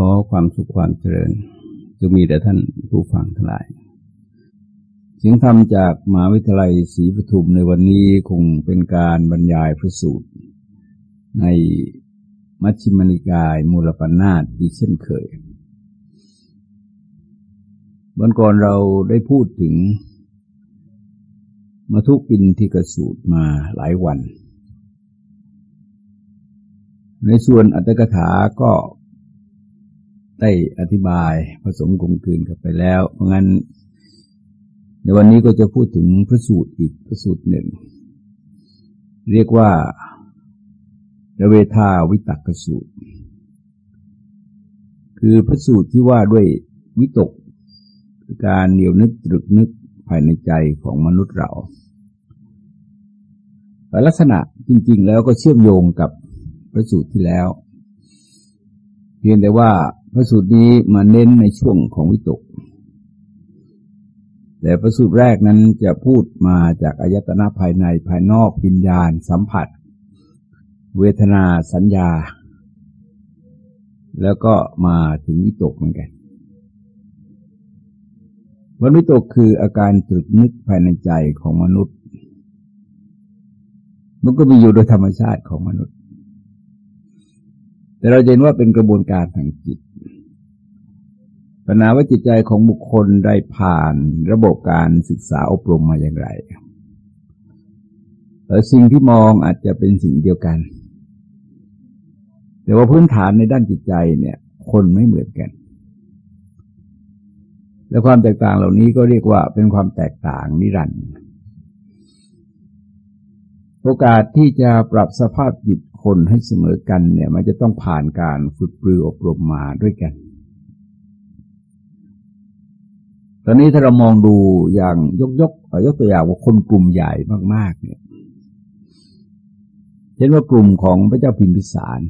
ขอความสุขความเจริญจะมีแต่ท่านผู้ฟังทั้งหลาย เสียงธรรมจากมหาวิทยาลัยศรีปทุมในวันนี้คงเป็นการบรรยายพระสูตร ในมัชฌิมนิกายมูลปัญนาตอีกเช่นเคย วันก่อนเราได้พูดถึงมาทุกปินที่กระสูตรมาหลายวัน ในส่วนอัตถกถาก็ ได้อธิบายผสมกลมกลืนกันไปแล้ว เพราะงั้น ในวันนี้ก็จะพูดถึงพระสูตรอีกพระสูตรหนึ่ง เรียกว่าระเวทาวิตักสูตร คือพระสูตรที่ว่าด้วยวิตกการเหนียวนึกตรึกนึกภายในใจของมนุษย์เราลักษณะจริง ๆ แล้วก็เชื่อมโยงกับพระสูตรที่แล้ว เพียงแต่ว่า พระสูตรนี้มาเน้นในช่วงของวิตก แต่พระสูตรแรกนั้นจะพูดมาจากอายตนะภายในภายนอกวิญญาณ สัมผัส เวทนาสัญญา แล้วก็มาถึงวิตกเหมือนกันวันวิตกคืออาการตรึกนึกภายในใจของมนุษย์ มันก็มีอยู่โดยธรรมชาติของมนุษย์ แต่เราเห็นว่าเป็นกระบวนการทางจิต ปัญหาว่าจิตใจของบุคคลได้ผ่านระบบการศึกษาอบรมมาอย่างไรแต่สิ่งที่มองอาจจะเป็นสิ่งเดียวกัน แต่ว่าพื้นฐานในด้านจิตใจเนี่ย คนไม่เหมือนกัน และความแตกต่างเหล่านี้ก็เรียกว่าเป็นความแตกต่างนิรันดร์โอกาสที่จะปรับสภาพจิตคนให้เสมอกันเนี่ย มันจะต้องผ่านการฝึกปรืออบรมมาด้วยกัน ตอนนี้ถ้าเรามองดูอย่างยกยกยกตัวอย่างว่าคนกลุ่มใหญ่มาก ๆ เนี่ยเช่นว่ากลุ่มของพระเจ้าพิมพิสาร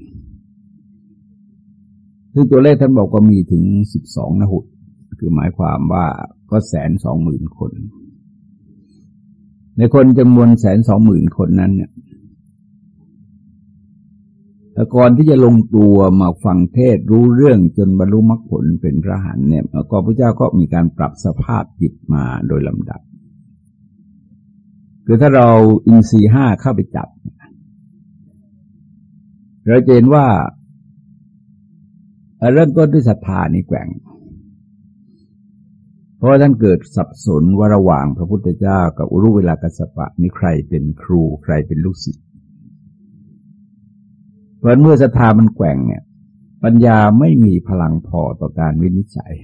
ซึ่งตัวเลขท่านบอกว่ามีถึงสิบสองนหุตคือหมายความว่าก็แสนสองหมื่นคน ในคนจำนวนแสนสองหมื่นคนนั้นเนี่ย แต่ก่อนที่จะลงตัวมาฟังเทศรู้เรื่องจนบรรลุมรรคผลเป็นพระหันเนี่ยก็พระเจ้าก็มีการปรับสภาพจิตมาโดยลำดับ คือถ้าเราอินทรีห้าเข้าไปจับ เราเห็นว่าเริ่มต้นด้วยศรัทธานี่แกว่ง เพราะท่านเกิดสับสนว่าระหว่างพระพุทธเจ้ากับอุรุเวลากัสปะนี่ใครเป็นครูใครเป็นลูกศิษย์ เพราะเมื่อศรัทธามันแกว่งเนี่ย ปัญญาไม่มีพลังพอต่อการวินิจฉัย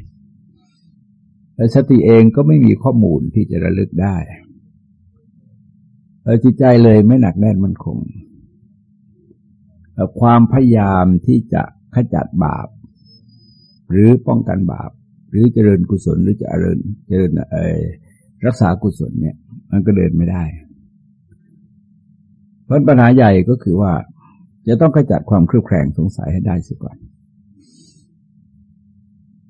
แต่สติเองก็ไม่มีข้อมูลที่จะระลึกได้จิตใจเลยไม่หนักแน่นมันคงความพยายามที่จะขจัดบาป หรือป้องกันบาป หรือเจริญกุศลหรือจะเจริญเจริญรักษากุศลเนี่ย มันก็เดินไม่ได้ เพราะปัญหาใหญ่ก็คือว่า จะต้องขจัดความเครือบแคลงสงสัยให้ได้สิก่อน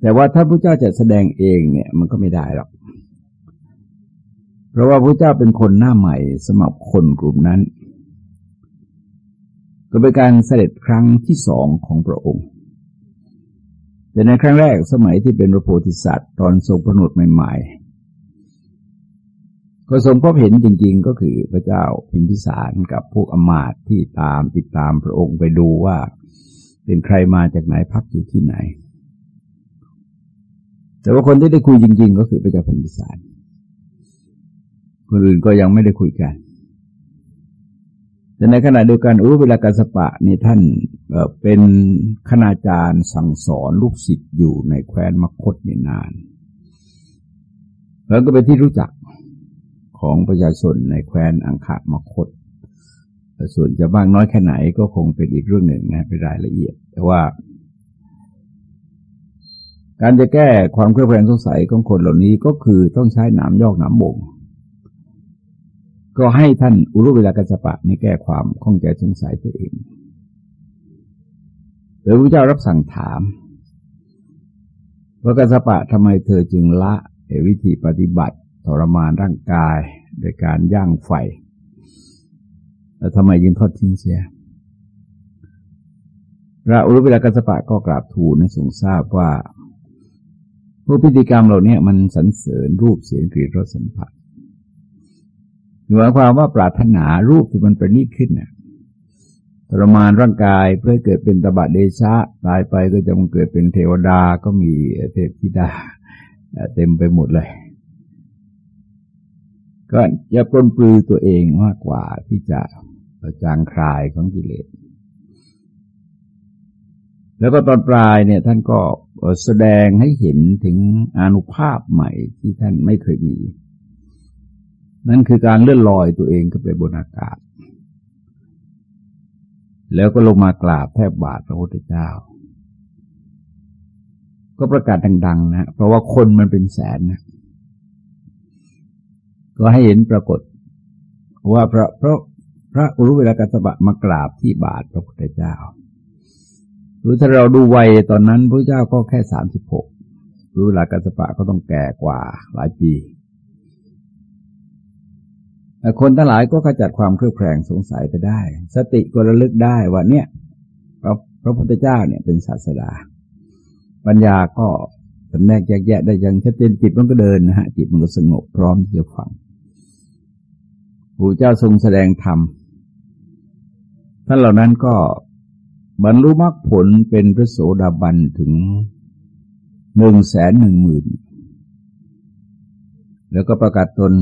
แต่ว่าถ้าพระเจ้าจะแสดงเองเนี่ย มันก็ไม่ได้หรอก เพราะว่าพระเจ้าเป็นคนหน้าใหม่สำหรับคนกลุ่มนั้น ก็เป็นการเสด็จครั้งที่สองของพระองค์ แต่ในครั้งแรกสมัยที่เป็นพระโพธิสัตว์ ตอนทรงพระนุษใหม่ๆ ก็ทรงพบเห็นจริง ๆ ก็คือพระเจ้าพิมพิสารกับพวกอมาตที่ตามติดตามพระองค์ไปดูว่า เป็นใครมาจากไหนพักอยู่ที่ไหน แต่ว่าคนที่ได้คุยจริง ๆ ก็คือพระเจ้าพิมพิสารคนอื่นก็ยังไม่ได้คุยกัน แต่ในขณะเดียวกันอุเวลากัสปะนี่ท่านเป็นคณาจารย์สั่งสอนลูกศิษย์อยู่ในแคว้นมคตนี่นาน แล้วก็เป็นที่รู้จัก ของประชาชนในแคว้นอังคามคต ส่วนจะบ้างน้อยแค่ไหนก็คงเป็นอีกเรื่องหนึ่งนะเป็นรายละเอียด แต่ว่า การจะแก้ความเครือบแคลงสงสัยของคนเหล่านี้ก็คือต้องใช้หนามยอกหนามบ่ง ก็ให้ท่านอุรุเวลากัสปะนี่แก้ความข้องใจสงสัยตัวเองโดยพระเจ้ารับสั่งถามว่ากัสปะทำไมเธอจึงละวิธีปฏิบัติ ทรมานร่างกายโดยการย่างไฟ แล้วทำไมยิงทอดทิ้งเสียพระอุรุเวลากัสปะก็กราบทูลให้ทรงทราบว่าพวกพิธีกรรมเหล่านี้มันสรรเสริญรูปเสียงกลิ่นรสสัมผัสหมายความว่าปรารถนารูปที่มันประณีตขึ้นเนี่ยทรมานร่างกายเพื่อเกิดเป็นตบะเดชะตายไปก็จะมันเกิดเป็นเทวดาก็มีเทพธิดา เต็มไปหมดเลย ก็จะปลนปลือตัวเองมากกว่าที่จะจางคลายของกิเลส แล้วก็ตอนปลายเนี่ยท่านก็แสดงให้เห็นถึงอนุภาพใหม่ที่ท่านไม่เคยมี นั่นคือการเลื่อนลอยตัวเองขึ้นไปบนอากาศ แล้วก็ลงมากราบแทบบาทพระพุทธเจ้า ก็ประกาศดัง ๆ นะ เพราะว่าคนมันเป็นแสนนะ ก็ให้เห็นปรากฏ ว่าพระพระพระอุรุเวลากัสบะมากราบที่บาทพระพุทธเจ้าหรือถ้าเราดูวัยตอนนั้นพระเจ้าก็แค่สามสิบหกรู้หลักกัสปะก็ต้องแก่กว่าหลายปีแต่คนทั้งหลายก็ขจัดความเครือบแคลงสงสัยไปได้ สติก็ระลึกได้ว่าเนี่ยพระพระพุทธเจ้าเนี่ยเป็นศาสดา ปัญญาก็สำแนกแยกแยะได้ยังชัดเจนจิตมันก็เดินนะฮะจิตมันก็สงบพร้อมที่จะฟัง พระเจ้าทรงแสดงธรรม ท่านเหล่านั้นก็บรรลุมรรคผลเป็นพระโสดาบันถึงหนึ่งแสนหนึ่งหมื่น แล้วก็ประกาศตน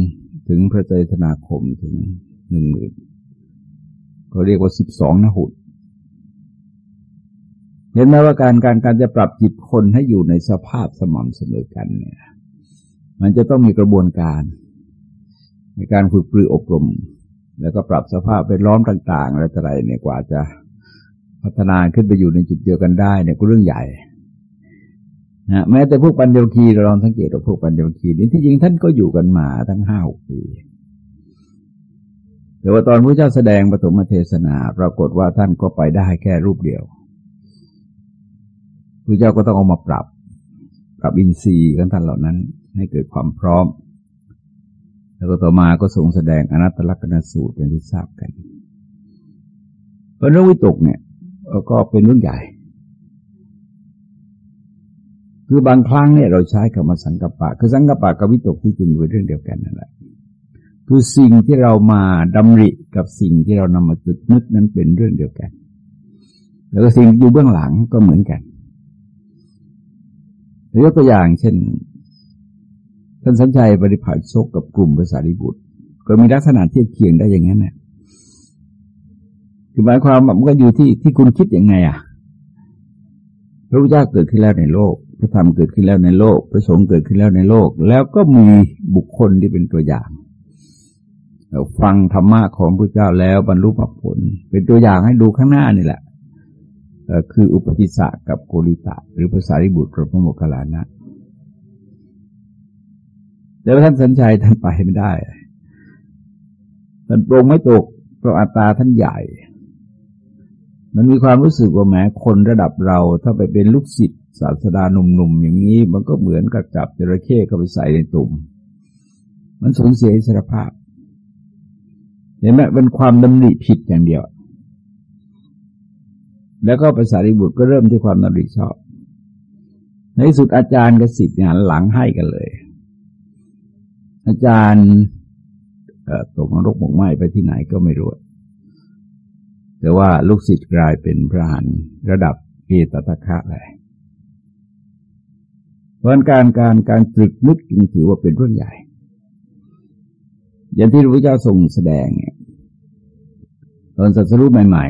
ถึงพระเจตนาคมถึงหนึ่งหมื่นก็เรียกว่าสิบสองนหุดเห็นไหมว่าการการการจะปรับจิตคนให้อยู่ในสภาพสม่ำเสมอกันเนี่ย มันจะต้องมีกระบวนการ ในการฝึกปรืออบรม แล้วก็ปรับสภาพไปล้อมต่าง ๆ อะไรต่ออะไรเนี่ยกว่าจะพัฒนาขึ้นไปอยู่ในจุดเดียวกันได้เนี่ยก็เรื่องใหญ่นะแม้แต่พวกปัญญคีเราลองสังเกตว่าพวกปัญญคีนี่ที่จริงท่านก็อยู่กันมาทั้งห้าปี แต่ว่าตอนพระเจ้าแสดงปฐมเทศนา ปรากฏว่าท่านก็ไปได้แค่รูปเดียวพระเจ้าก็ต้องเอามาปรับ ปรับอินทรีย์ของท่านเหล่านั้น ให้เกิดความพร้อม แล้วก็ต่อมาก็ทรงแสดงอนัตตลกนสูตรอย่างที่ทราบกันเพราะเรื่องวิตกเนี่ยก็เป็นเรื่องใหญ่ คือบางครั้งเนี่ยเราใช้คำว่าสังกปะ คือสังกปะกับวิตกที่จริงเป็นเรื่องเดียวกันนั่นแหละคือสิ่งที่เรามาดำริกับสิ่งที่เรานำมาจุดนึกนั้นเป็นเรื่องเดียวกัน แล้วก็สิ่งอยู่เบื้องหลังก็เหมือนกันยกตัวอย่างเช่น ท่านสัญชัยปริภาชกกับกลุ่มภาษาริบุตร ก็มีลักษณะเทียบเคียงได้อย่างนั้นเนี่ยคือหมายความมันก็อยู่ที่ที่คุณคิดยังไงอะพระพุทธเจ้าเกิดขึ้นแล้วในโลก พระธรรมเกิดขึ้นแล้วในโลก พระสงฆ์เกิดขึ้นแล้วในโลก แล้วก็มีบุคคลที่เป็นตัวอย่างฟังธรรมะของพระเจ้าแล้วบรรลุผล เป็นตัวอย่างให้ดูข้างหน้านี่แหละคืออุปติสสะกับโกริตะ หรือภาษาริบุตรพระโมคคัลลานะ แต่ว่าท่านสัญชัยท่านไปไม่ได้ท่านโปรงไม่ตกเพราะอัตตาท่านใหญ่ มันมีความรู้สึกว่าแม้คนระดับเราถ้าไปเป็นลูกศิษย์ศาสดาหนุ่มๆอย่างนี้ มันก็เหมือนกับจับจระเข้เข้าไปใส่ในตุ่ม มันสูญเสียอิสรภาพเห็นไหมเป็นความดำริผิดอย่างเดียว แล้วก็ภาษาริบุตรก็เริ่มที่ความดำริชอบ ในสุดอาจารย์กับศิษย์เนี่ยหลังให้กันเลย อาจารย์ตกนรกหมกไหมไปที่ไหนก็ไม่รู้ แต่ว่าลูกศิษย์กลายเป็นพระหันระดับเอตตะคะเลยเพราะการการการตรึกนึกจึงถือว่าเป็นเรื่องใหญ่ อย่างที่พระเจ้าทรงแสดงเนี่ยตอนสัสรุปใหม่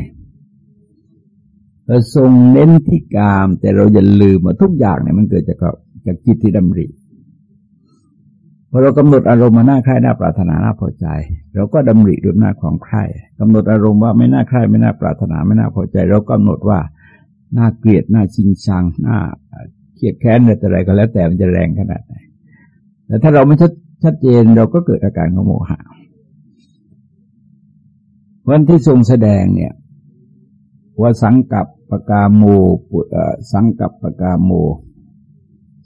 ๆเราทรงเน้นที่กาม แต่เราอย่าลืมว่าทุกอย่างเนี่ยมันเกิดจากจากจิตที่ดำริ พอเรากำหนดอารมณ์มาหน้าใคร่หน้าปรารถนาหน้าพอใจ เราก็ดำริด้วยหน้าของใคร่กำหนดอารมณ์ว่าไม่น่าใคร่ไม่น่าปรารถนาไม่น่าพอใจ เรากำหนดว่าน่าเกลียดน่าชิงชังน่าเกลียดแค้นอะไรก็แล้วแต่มันจะแรงขนาดไหนแต่ถ้าเราไม่ชัดชัดเจนเราก็เกิดอาการของโมหะวันที่ทรงแสดงเนี่ยว่าสังกับปกาโมสังกับปกาโม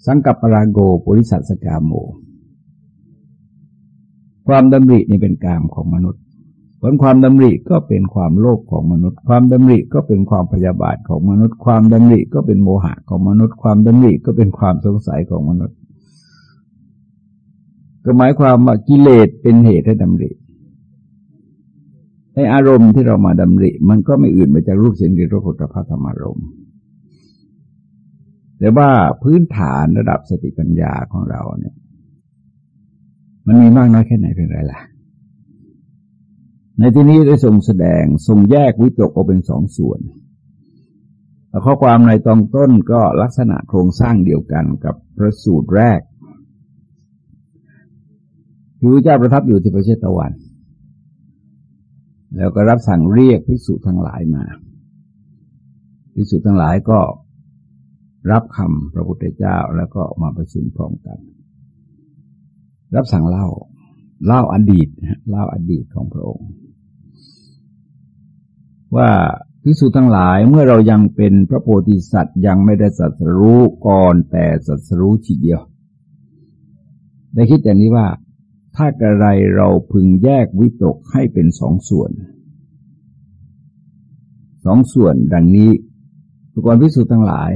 สังกับปราโกปุริสัสกาโม ความดำรินี่เป็นกามของมนุษย์ ผลความดำริก็เป็นความโลภของมนุษย์ ความดำริก็เป็นความพยาบาทของมนุษย์ ความดำริก็เป็นโมหะของมนุษย์ ความดำริก็เป็นความสงสัยของมนุษย์ ก็หมายความว่ากิเลสเป็นเหตุให้ดำริในอารมณ์ที่เรามาดำริ มันก็ไม่อื่นมาจากรูปเสียงกลิ่นรสผลิตภัณฑ์ธรรมารมณ์แต่ว่าพื้นฐานระดับสติปัญญาของเราเนี่ย มันมีมากน้อยแค่ไหนเป็นไรล่ะ ในที่นี้ได้ทรงแสดงทรงแยกวิตกออกเป็นสองส่วนข้อความในตอนต้นก็ลักษณะโครงสร้างเดียวกันกับพระสูตรแรกพระเจ้าประทับอยู่ที่ประเทศตะวัน แล้วก็รับสั่งเรียกภิกษุทั้งหลายมา ภิกษุทั้งหลายก็รับคำพระพุทธเจ้าแล้วก็มาประชุมพร้อมกัน รับสั่งเล่า เล่าอดีตเล่าอดีตของพระองค์ ว่าพิสูจทั้งหลายเมื่อเรายังเป็นพระโพธิสัตว์ยังไม่ได้สัตรู้ก่อนแต่สัตรู้ทีเดียว ได้คิดอย่างนี้ว่า ถ้ากระไรเราพึงแยกวิตกให้เป็นสองส่วนสองส่วนดังนี้ทุกคนพิสูจน์ทั้งหลาย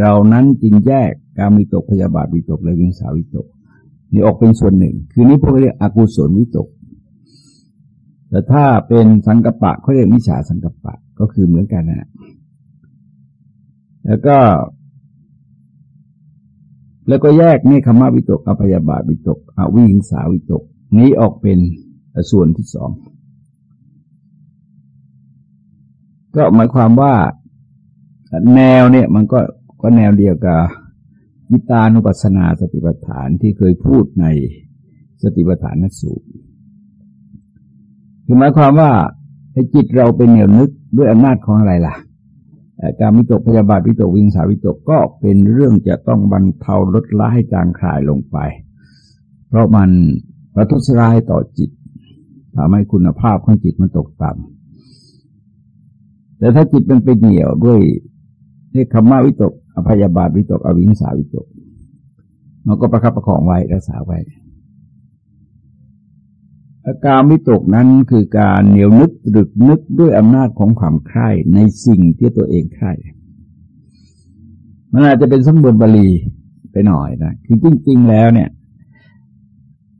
เรานั้นจึงแยกการวิตกพยาบาทวิตกและวิงสาวิตก นี่ออกเป็นส่วนหนึ่ง คือนี้พวกเรียกอกุศลวิตก แต่ถ้าเป็นสังกปะเขาเรียกมิจฉาสังกปะก็คือเหมือนกันนะแล้วก็ แล้วก็แยกนี่คำว่าวิตกอภยาบาวิตกอวิหิงสาวิตก นี้ออกเป็นส่วนที่สองก็หมายความว่าแนวเนี่ยมันก็ก็แนวเดียวกับ ยิตานุปัสสนาสติปัฏฐานที่เคยพูดในสติปัฏฐานสูตรคือหมายความว่าให้จิตเราเป็นเหนียวนึกด้วยอำนาจของอะไรล่ะ การวิตกพยาบาทวิตกวิงสาวิตกก็เป็นเรื่องจะต้องบรรเทาลดละให้จางคลายลงไป เพราะมันประทุษร้ายต่อจิตทำให้คุณภาพของจิตมันตกต่ำแต่ถ้าจิตมันเป็นเหนียวด้วยนี่คำว่าวิตก อภยาบาทวิตกอวิงสาวิตก มันก็ประคับประคองไว้รักษาไว้อาการวิตกนั้นคือการเหนียวนึกตรึกนึกด้วยอำนาจของความใคร่ในสิ่งที่ตัวเองใคร่มันอาจจะเป็นสมบูรณ์บาลีไปหน่อยนะ คือจริง ๆ แล้วเนี่ย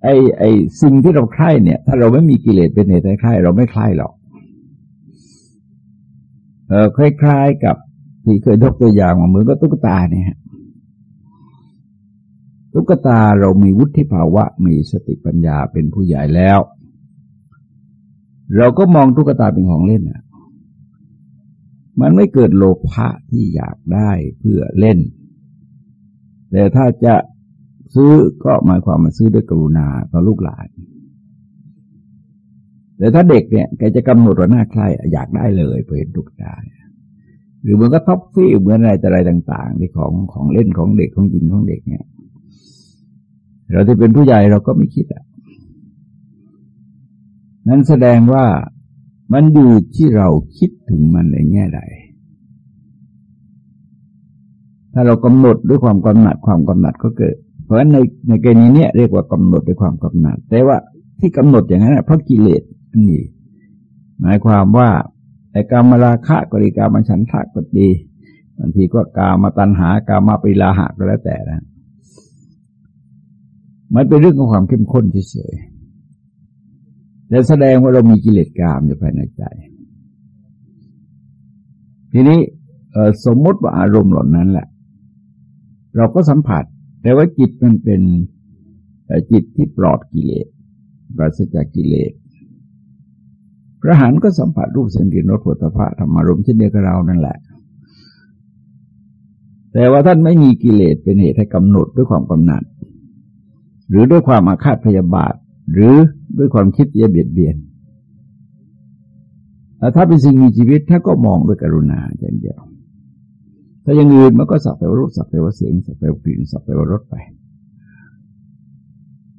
ไอ้ไอ้สิ่งที่เราใคร่เนี่ย ถ้าเราไม่มีกิเลสเป็นเหตุให้ใคร่เราไม่ใคร่หรอก เออคล้ายๆกับ ที่เคยยกตัวอย่างมาเหมือนกับตุ๊กตาเนี่ยตุ๊กตาเรามีวุฒิภาวะมีสติปัญญาเป็นผู้ใหญ่แล้ว เราก็มองตุ๊กตาเป็นของเล่นอะ มันไม่เกิดโลภะที่อยากได้เพื่อเล่น แต่ถ้าจะซื้อก็หมายความมาซื้อด้วยกรุณาต่อลูกหลาน แต่ถ้าเด็กเนี่ยแกจะกำหนดว่าหน้าใครอยากได้เลยเพื่อตุ๊กตา หรือมันก็ท็อปฟี่เหมือนอะไรแต่อะไรต่างๆที่ของของเล่นของเด็กของกินของเด็กเนี่ย เราที่เป็นผู้ใหญ่เราก็ไม่คิดอะ นั้นแสดงว่ามันอยู่ที่เราคิดถึงมันในแง่ใด ถ้าเรากำหนดด้วยความกำหนัดความกำหนัดก็เกิด เพราะฉะนั้นในในกรณีเนี้ยเรียกว่ากำหนดด้วยความกำหนัด แต่ว่าที่กำหนดอย่างนั้นเพราะกิเลสนี่หมายความว่า ไอ้กามราคะกริกามันฉันทะก็ดีบางทีก็กามาตัณหากามาปิลาหะก็แล้วแต่นะมันเป็นเรื่องของความเข้มข้นเฉยๆแต่แสดงว่าเรามีกิเลสกามอยู่ภายในใจ ทีนี้สมมติว่าอารมณ์เหล่านั้นแหละ เราก็สัมผัส แต่ว่าจิตมันเป็นจิตที่ปลอดกิเลสปราศจากกิเลส พระหันก็สัมผัสรูปเสียงกลิ่นรสผลิตภัณฑ์ธรรมารมเช่นเดียวกับเรานั่นแหละ แต่ว่าท่านไม่มีกิเลสเป็นเหตุให้กำหนดด้วยความกำหนัด หรือด้วยความอาฆาตพยาบาท หรือด้วยความคิดจะเบียดเบียนถ้าเป็นสิ่งมีชีวิตถ้าก็มองด้วยกรุณาอย่างเดียว ถ้าอย่างอื่นมันก็สับแต่ว่ารูปสับแต่ว่าเสียงสับแต่ว่ากลิ่นสับแต่ว่ารสไป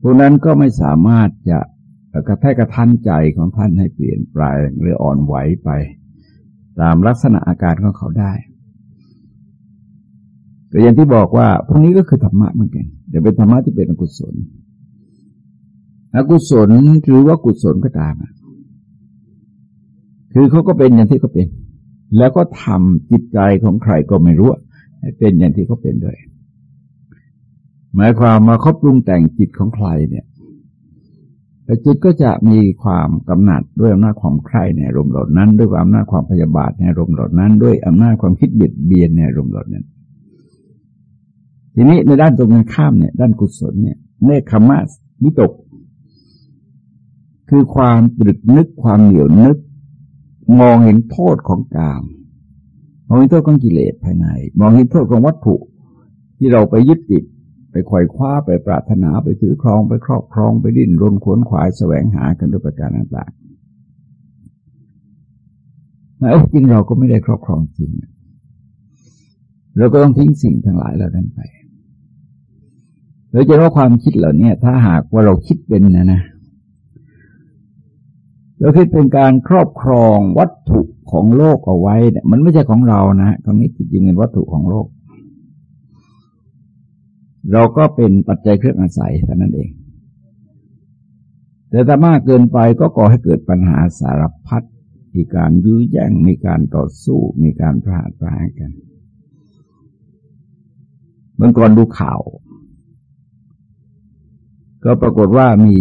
พวกนั้นก็ไม่สามารถจะ กระแทกกระทันใจของท่านให้เปลี่ยนแปลงหรืออ่อนไหวไป ตามลักษณะอาการของเขาได้ก็อย่างที่บอกว่าพวกนี้ก็คือธรรมะเหมือนกันแต่เป็นธรรมะที่เป็นอกุศล อกุศลหรือว่ากุศลก็ตามคือเขาก็เป็นอย่างที่เขาเป็น แล้วก็ทำจิตใจของใครก็ไม่รู้ให้เป็นอย่างที่เขาเป็นด้วย หมายความมาเขาปรุงแต่งจิตของใครเนี่ย แต่จิตก็จะมีความกำหนัดด้วยอำนาจความใคร่ในรมเหล่านั้น ด้วยอำนาจความพยาบาทในรมเหล่านั้น ด้วยอำนาจความคิดเบียดเบียนในรมเหล่านั้น ทีนี้ในด้านตรงกันข้ามเนี่ย ด้านกุศลเนี่ยเนคขมัสวิตก คือความตรึกนึกความเหนียวนึก มองเห็นโทษของกามมองเห็นโทษของกิเลสภายใน มองเห็นโทษของวัตถุที่เราไปยึดติด ไปควยคว้าไปปรารถนาไปถือครองไปครอบครองไปดิ้นรนขวนขวายแสวงหากันด้วยประการต่างๆแม้จริงเราก็ไม่ได้ครอบครองจริง เราก็ต้องทิ้งสิ่งทั้งหลายเหล่านั้นไปเราจะว่าความคิดเหล่านี้ถ้าหากว่าเราคิดเป็นนะนะเราคิดเป็นการครอบครองวัตถุของโลกเอาไว้เนี่ยมันไม่ใช่ของเรานะตรงนี้จริงๆเป็นวัตถุของโลก เราก็เป็นปัจจัยเครื่องอาศัยเท่านั้นเอง แต่ถ้ามากเกินไปก็ก่อให้เกิดปัญหาสารพัดมีการยื้อแย่งมีการต่อสู้มีการประหารประหารกันเมื่อก่อนดูข่าว ก็ปรากฏว่ามี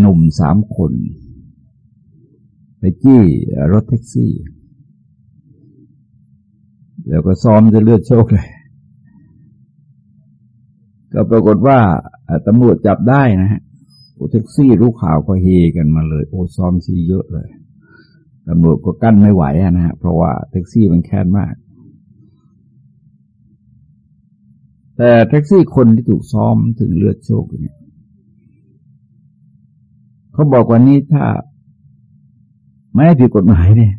หนุ่มสามคน ไปจี้รถแท็กซี่ แล้วก็ซ้อมจะเลือดโชกเลย ก็ปรากฏว่าตำรวจจับได้นะฮะแท็กซี่รู้ข่าวก็เฮกันมาเลย โอ้ซ้อมซีเยอะเลยตำรวจก็กั้นไม่ไหวนะฮะเพราะว่าแท็กซี่มันแค้นมาก แต่แท็กซี่คนที่ถูกซ้อมถึงเลือดโชกเนี่ยเขาบอกว่านี้ถ้าไม่ผิดกฎหมายเนี่ย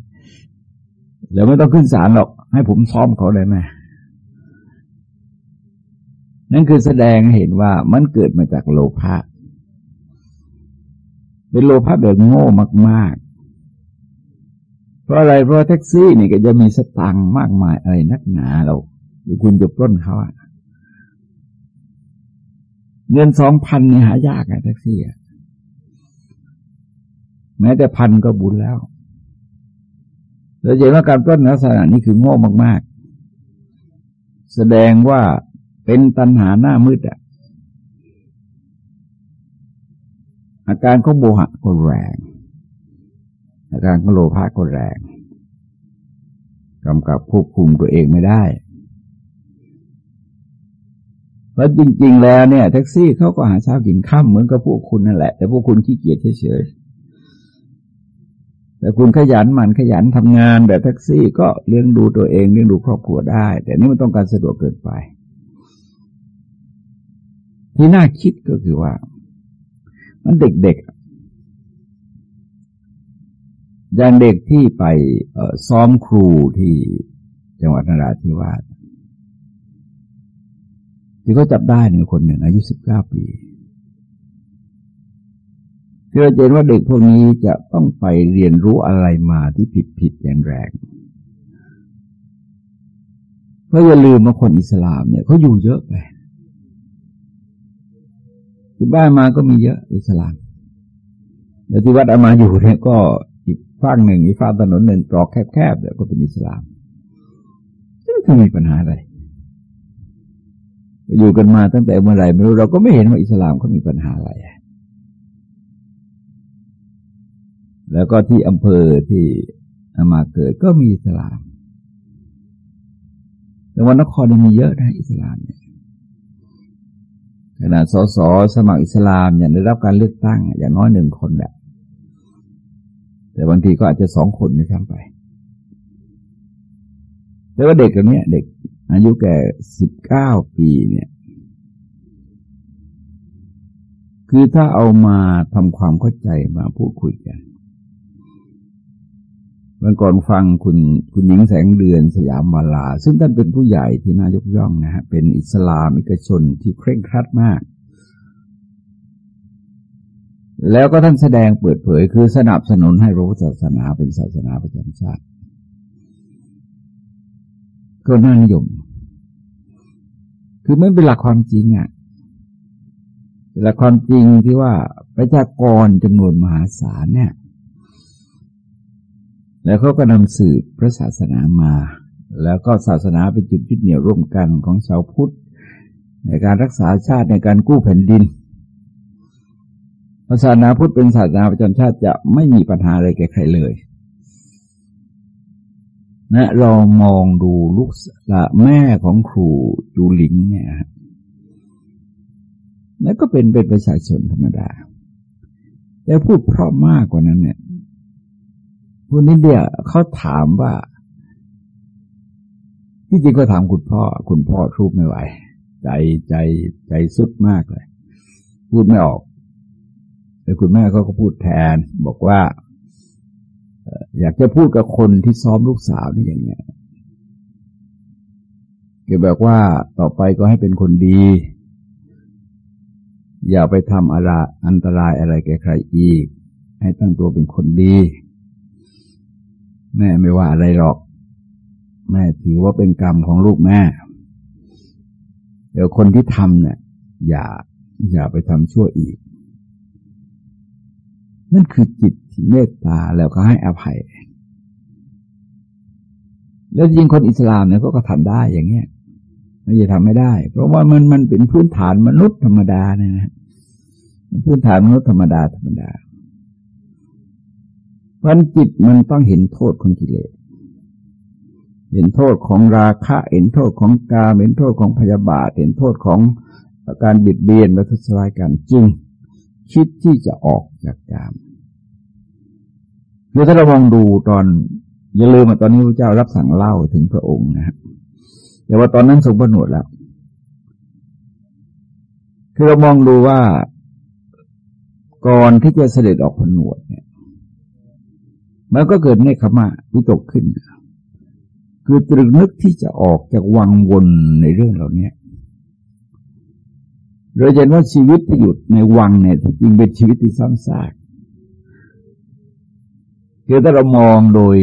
แล้วไม่ต้องขึ้นศาลหรอก ให้ผมซ้อมเขาได้ไหม นั่นคือแสดงเห็นว่ามันเกิดมาจากโลภะเป็นโลภะแบบโง่มากๆ เพราะอะไรเพราะแท็กซี่นี่ก็จะมีสตังค์มากมายอะไรนักหนาเราหรือคุณจะปล้นเขาอะเงินสองพันนี่หายากอะแท็กซี่อะแม้แต่พันก็บุญแล้วเราเห็นว่าการปล้นลักษณะนี้คือโง่มาก ๆ แสดงว่า เป็นตัณหาหน้ามืดอะอาการของโมหะก็แรง อาการของโลภะก็แรงกำกับควบคุมตัวเองไม่ได้เพราะจริง ๆ แล้วเนี่ยแท็กซี่เขาก็หาเช้ากินข้ามเหมือนกับพวกคุณนั่นแหละ แต่พวกคุณขี้เกียจเฉยๆแต่คุณขยันหมั่นขยันทำงานแบบแท็กซี่ก็เลี้ยงดูตัวเองเลี้ยงดูครอบครัวได้ แต่นี่มันต้องการสะดวกเกินไป ที่น่าคิดก็คือว่า มันเด็กๆอย่างเด็กที่ไปซ้อมครูที่จังหวัดนราธิวาสที่เขาจับได้หนึ่งคนหนึ่งอายุสิบเก้าปีที่เราเห็นว่าเด็กพวกนี้จะต้องไปเรียนรู้อะไรมาที่ผิดผิดอย่างแรงเพราะอย่าลืมว่าคนอิสลามเนี่ยเขาอยู่เยอะไป ที่บ้านมาก็มีเยอะอิสลามแล้วที่วัดอามาอยู่เนี่ยก็อีกฝั่งหนึ่งอีกฝั่งถนนหนึ่งตรอกแคบๆเนี่ยก็เป็นอิสลามไม่เคยมีปัญหาอะไรอยู่กันมาตั้งแต่เมื่อไหร่ไม่รู้เราก็ไม่เห็นว่าอิสลามเขามีปัญหาอะไรแล้วก็ที่อำเภอที่อามาเกิดก็มีอิสลาม แต่วันนครมีเยอะนะอิสลามเนี่ย ขณะสสสมัครอิสลามอย่างได้รับการเลือกตั้ง อย่างน้อยหนึ่งคนแหละแต่บางทีก็อาจจะสองคนนี่ทำไป แต่ว่าเด็กคนนี้เด็ก อายุแก่สิบเก้าปีเนี่ย คือถ้าเอามาทำความเข้าใจมาพูดคุยกัน วันก่อนฟังคุณคุณหญิงแสงเดือนสยามมาลา ซึ่งท่านเป็นผู้ใหญ่ที่น่ายกย่องนะฮะเป็นอิสลามอิกชนที่เคร่งครัดมาก แล้วก็ท่านแสดงเปิดเผย คือสนับสนุนให้รู้ศาสนาเป็นศาสนาประจำชาติ ก็น่านิยม คือไม่เป็นหลักความจริงอะ่ะหลักความจริงที่ว่าประชากรจำนวนมหาศาลเนี่ย แล้วเขาก็นำสืบพระศาสนามา แล้วก็ศาสนาเป็นจุดยึดเหนี่ยวร่วมกันของชาวพุทธ ในการรักษาชาติในการกู้แผ่นดินศาสนาพุทธเป็นศาสนาประจำชาติจะไม่มีปัญหาอะไรแก่ใครเลยนะเรามองดูลูกละแม่ของครูจูหลิงเนี่ยแล้วก็เป็นเป็นประชาชนธรรมดา แต่พูดเพราะมากกว่านั้นเนี่ย วกนี้เดียเขาถามว่า ที่จริงก็ถามคุณพ่อ คุณพ่อทูบไม่ไหว ใจใจใจสุดมากเลย พูดไม่ออกแต่คุณแม่เขาก็พูดแทน บอกว่า อยากจะพูดกับคนที่ซ้อมลูกสาวนี่อย่างเงี้ยเกี่ยวแบบว่าต่อไปก็ให้เป็นคนดี อย่าไปทำอะไรอันตรายอะไรแก่ใครอีก ให้ตั้งตัวเป็นคนดี แม่ไม่ว่าอะไรหรอก แม่ถือว่าเป็นกรรมของลูกแม่ เดี๋ยวคนที่ทำเนี่ยอย่าอย่าไปทำชั่วอีก นั่นคือจิตที่เมตตาแล้วก็ให้อภัย แล้วยิงคนอิสลามเนี่ยก็ทำได้อย่างเงี้ยไม่จะทำไม่ได้ เพราะว่ามันมันเป็นพื้นฐานมนุษย์ธรรมดาเนี่ยนะพื้นฐานมนุษย์ธรรมดาธรรมดา พันจิตมันต้องเห็นโทษของกิเลส เห็นโทษของราคะ เห็นโทษของกาเห็นโทษของพยาบาท เห็นโทษของการบิดเบียนและทุสลายกันจึง คิดที่จะออกจากกามคือถ้าเรามองดูตอน อย่าลืมว่าตอนนี้พระเจ้ารับสั่งเล่าถึงพระองค์นะครับแต่ว่าตอนนั้นทรงประนวดแล้วคือเรามองดูว่าก่อนที่จะเสด็จออกผนวดเนี่ย มันก็เกิดเนคขมะวิตกขึ้น คือตรึกนึกที่จะออกจากวังวนในเรื่องเหล่านี้เราเห็นว่าชีวิตที่อยู่ในวังเนี่ยจริงเป็นชีวิตที่ซ้ำซากคือถ้าเรามองโดย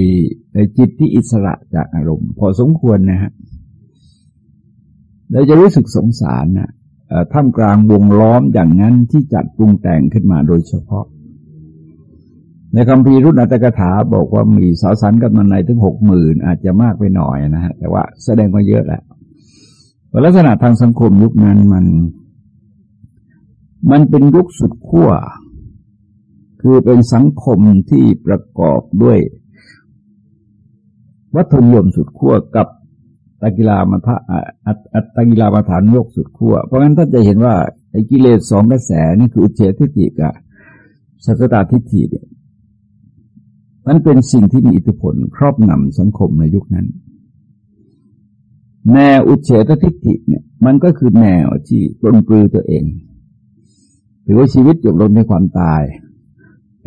จิตที่อิสระจากอารมณ์ พอสมควรนะฮะเราจะรู้สึกสงสารนะท่ามกลางวงล้อมอย่างนั้นที่จัดปรุงแต่งขึ้นมาโดยเฉพาะ ในคำพีรุ่นอัตถกถาบอกว่ามีสาวสันกับนันในถึงหกหมื่นอาจจะมากไปหน่อยนะฮะแต่ว่าแสดงมาเยอะแล้วลักษณะทางสังคมยุคนั้นมัน มันเป็นยุคสุดขั้ว คือเป็นสังคมที่ประกอบด้วย วัตถุนิยมสุดขั้วกับตะกิลามาทะอัตตกิลามาฐานโยกสุดขั้ว เพราะงั้นท่านจะเห็นว่าไอ้กิเลสสองกระแสนี่คืออุเฉทิฏฐิกับสัตตาทิฏฐิเนี่ย มันเป็นสิ่งที่มีอิทธิพลครอบงำสังคมในยุคนั้น แนวอุเฉททิฏฐิเนี่ย มันก็คือแนวที่ปลนปลือตัวเองถือว่าชีวิตจบลงในความตาย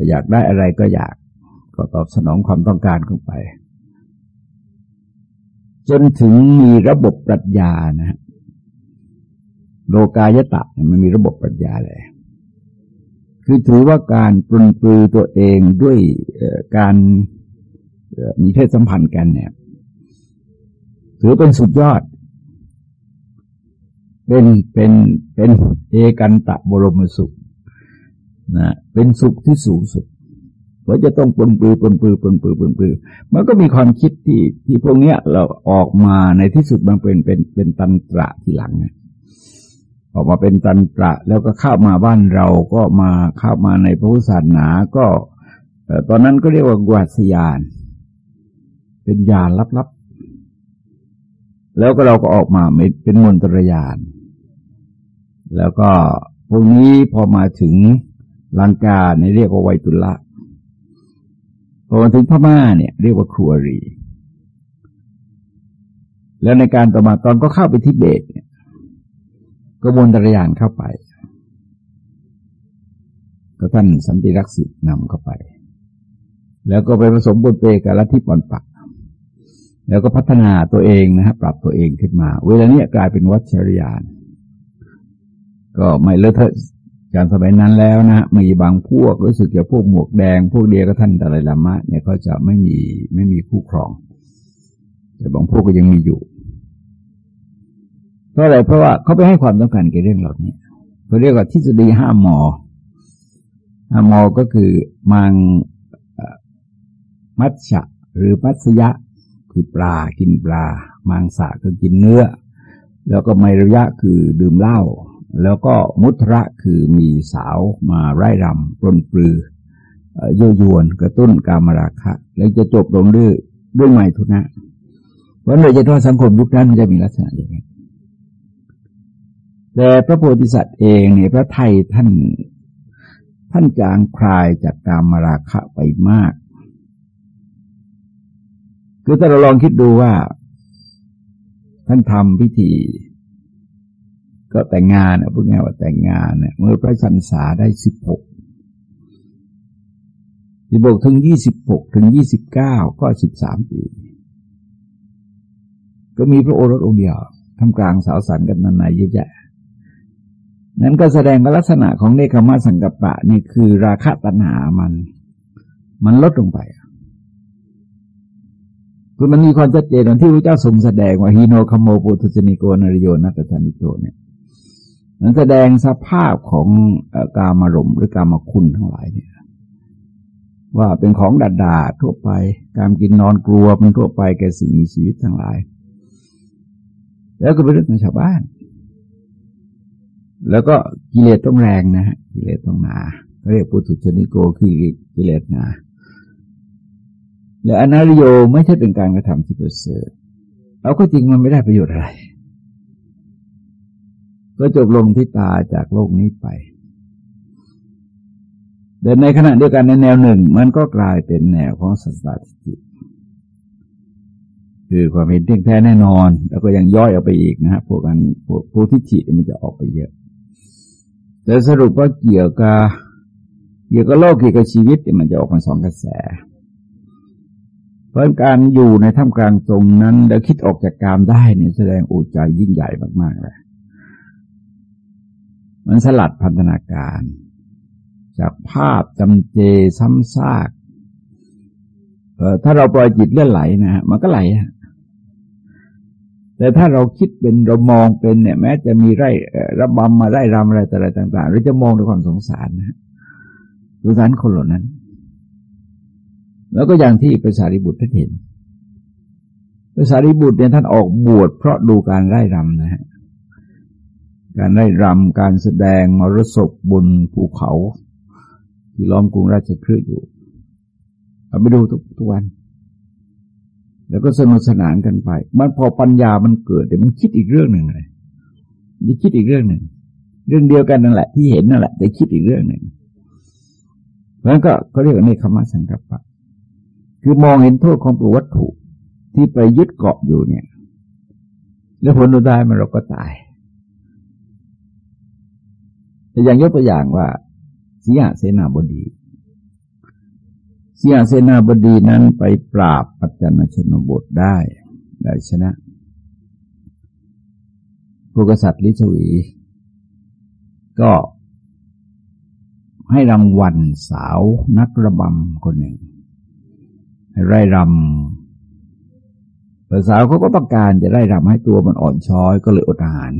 อยากได้อะไรก็อยากก็ตอบสนองความต้องการเข้าไป จนถึงมีระบบปรัชญานะฮะโลกายตะมันมีระบบปรัชญาเลย คือถือว่าการปลุนปลือตัวเองด้วยการมีเพศสัมพันธ์กันเนี่ย ถือเป็นสุดยอด เป็นเป็นเป็นเอกันตะบรมสุขนะเป็นสุขที่สูงสุดเพราะจะต้องปนปือปนปือปนปือปนปือมันก็มีความคิดที่ที่พวกเนี้ยเราออกมาในที่สุดมันเป็นเป็นเป็นตันตระทีหลัง ออกมาเป็นตันตระ แล้วก็เข้ามาบ้านเราก็มาเข้ามาในพระพุทธศาสนาก็ตอนนั้นก็เรียกว่ากวาสยาน เป็นยานลับๆ แล้วก็เราก็ออกมาเป็นมนตรยาน แล้วก็พวกนี้พอมาถึงลังกาเนี่ยเรียกว่าไวตุละพอมาถึงพม่าเนี่ย เรียกว่าครัวรี แล้วในการต่อมาตอนก็เข้าไปทิเบตเนี่ย ก็บนตรยานเข้าไป ก็ท่านสันติรักษิตนำเข้าไป แล้วก็ไปผสมบนเปกับลัทธิปอนปักแล้วก็พัฒนาตัวเองนะฮะปรับตัวเองขึ้นมา เวลาเนี้ยกลายเป็นวัชรยาน ก็ไม่เลอะเทอะการสมัยนั้นแล้วนะมีบางพวกรู้สึกจะพวกหมวกแดง พวกเดียกับท่านแต่ไรลามะเนี่ยเขาจะไม่มีไม่มีคู่ครอง แต่บางพวกก็ยังมีอยู่ เพราะอะไรเพราะว่าเขาไปให้ความต้องการเกี่ยวเรื่องเหล่านี้เขาเรียกว่าทฤษฎีห้ามอห้ามอก็คือมังมัชชะหรือมัสยะ คือปลากินปลา มังสะคือกินเนื้อ แล้วก็ไมรยะคือดื่มเหล้าแล้วก็มุทระคือมีสาวมาไร่รำปลนปลือโยยวนกระตุ้นกามราคะ แล้วจะจบลงด้วยด้วยใหม่ทุนะเพราะเราจะว่าสังคมยุคนั้นมันจะมีลักษณะอย่างนี้ แต่พระโพธิสัตว์เองเนี่ยพระไทยท่าน ท่านจางคลายจากกามราคะไปมาก คือถ้าเราลองคิดดูว่า ท่านทำพิธี ก็แต่งงานนะพูดง่ายว่าแต่งงานเนี่ยเมื่อพระชันษาได้สิบหกสิบหกถึงยี่สิบหกถึงยี่สิบเก้าก็สิบสามปีก็มีพระโอรสองค์เดียวทำกลางสาวสันกันนานๆเยอะแยะ นั้นก็แสดงว่าลักษณะของเนคขมาสังกัปปะนี่คือราคะตัณหามัน มันลดลงไปคือมันมีความชัดเจนที่พระเจ้าทรงแสดงว่าฮีโนคโมปุตุจนิโกนริโยนัตสันิโตเนี่ยนั้นแสดงสภาพของกามารมหรือกามคุณทั้งหลายเนี่ย ว่าเป็นของดาดาทั่วไป การกินนอนกลัวมันทั่วไปแก่สิ่งมีชีวิตทั้งหลาย แล้วก็เป็นเรื่องของชาวบ้าน แล้วก็กิเลสต้องแรงนะฮะกิเลสต้องหนาเรียกปุถุชนิโกคือกิเลสหนาและอนาริโยไม่ใช่เป็นการกระทำที่ประเสริฐเอาก็จริงมันไม่ได้ประโยชน์อะไร ก็จบลงที่ตาจากโลกนี้ไปแต่ในขณะเดียวกันในแนวหนึ่ง มันก็กลายเป็นแนวของสัสตติคือความเห็นเที่ยงแท้แน่นอน แล้วก็ยังย่อยออกไปอีกนะฮะพวกกันพวกผู้ที่ฉีดมันจะออกไปเยอะ แต่สรุปว่าเกี่ยวกับเกี่ยวกับโลกเกี่ยวกับชีวิตมันจะออกมาสองกระแส เพราะการอยู่ในท่ามกลางตรงนั้นแล้วคิดออกจากกามได้เนี่ยแสดงอุใจยิ่งใหญ่มากๆเลยมันสลัดพันธนาการ จากภาพจำเจซ้ำซากเออถ้าเราปล่อยจิตเลื่อนไหลนะฮะมันก็ไหล แต่ถ้าเราคิดเป็นเรามองเป็นเนี่ย แม้จะมีไร่ระบำมาไร่รำอะไรแต่อะไรต่างๆหรือจะมองด้วยความสงสารนะสงสารคนเหล่านั้น แล้วก็อย่างที่ภาษาริบุตรท่านเห็นภาษาริบุตรเนี่ยท่านออกบวชเพราะดูการไร่รำนะฮะการไร่รำการแสดงมรสกบนภูเขา ที่ล้อมกรุงราชคฤห์อยู่เอาไปดูทุกทุกวัน แล้วก็สนุกสนานกันไป มันพอปัญญามันเกิดแต่มันคิดอีกเรื่องหนึ่งเลยมันคิดอีกเรื่องหนึ่ง เรื่องเดียวกันนั่นแหละ ที่เห็นนั่นแหละ แต่คิดอีกเรื่องหนึ่งเพราะนั้นก็เขาเรียกว่าเนคขมาสังกัปปะ คือมองเห็นโทษของตัววัตถุที่ไปยึดเกาะอยู่เนี่ย แล้วผลได้มันเราก็ตายแต่อย่างยกตัวอย่างว่าสีหเสนาบดี เสียเสนาบดีนั้นไปปราบปัจจนชนบทได้ได้ชนะพวกษัตริย์ลิชวีก็ให้รางวัลสาวนักระบำคนหนึ่งให้ไร่รำแต่สาวเขาก็ต้องการจะไร่รำให้ตัวมันอ่อนช้อยก็เลยอดอาหาร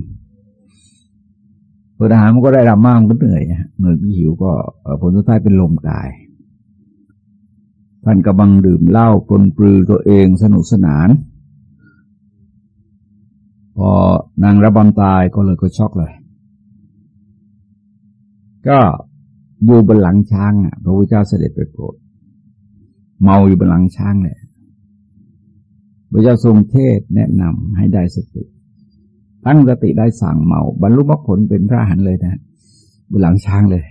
อดอาหารมันก็ได้รำมากมันก็เหนื่อยเหนื่อยหิวก็ผลสุดท้ายเป็นลมตาย ท่านกำลังดื่มเหล้าปลนปลือตัวเองสนุกสนาน พอนางระบำตายก็เลยก็ช็อกเลย ก็อยู่บนหลังช้างอะพระพุทธเจ้าเสด็จไปโปรด เมาอยู่บนหลังช้างเลยพระเจ้าทรงเทศแนะนำให้ได้สติ ตั้งสติได้สั่งเมา บรรลุมรรคผลเป็นพระหันเลยนะบนหลังช้างเลย